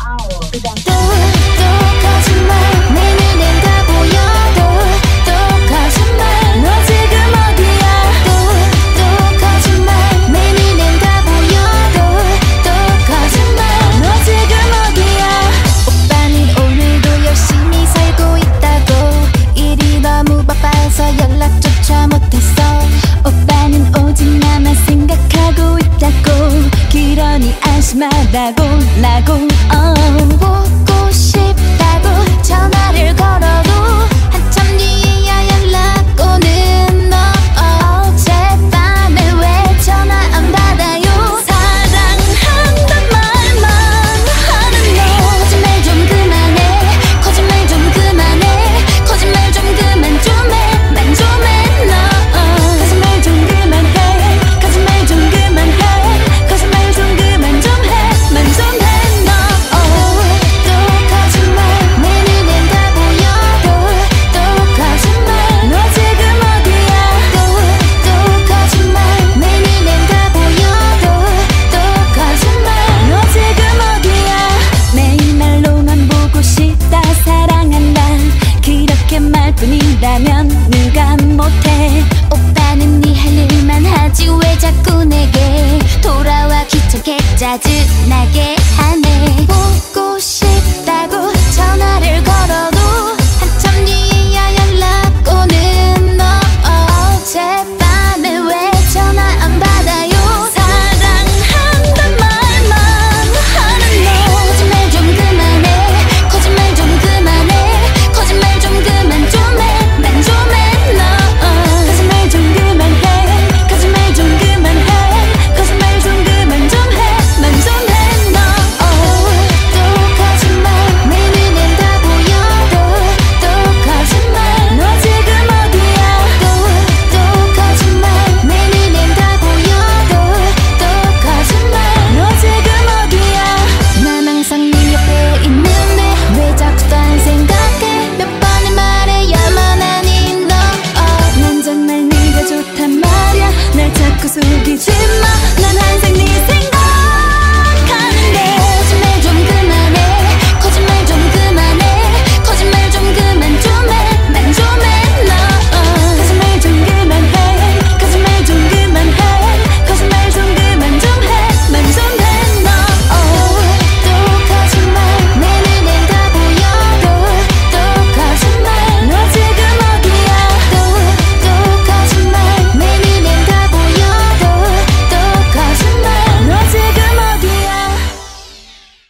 our production. Do, do. 라고 라고 어